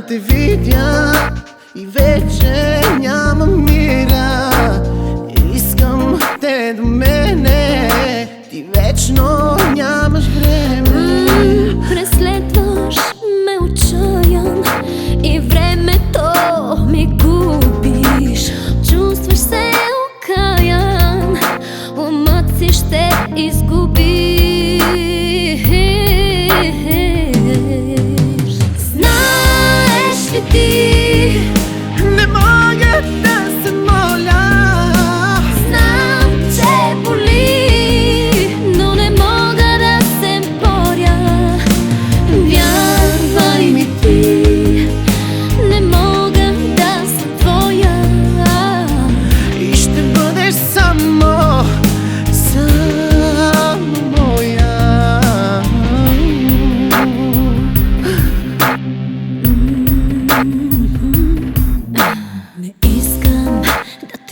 да те видя И вече нямам мира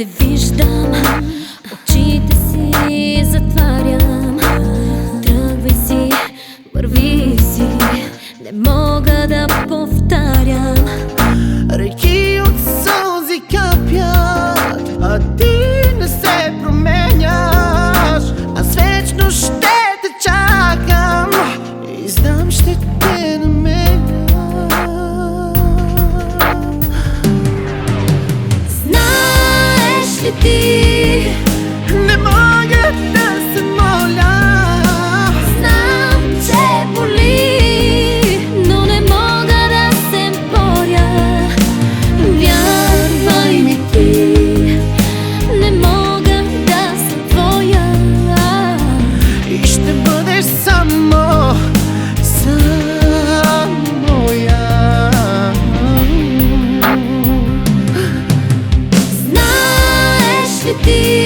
да świetlić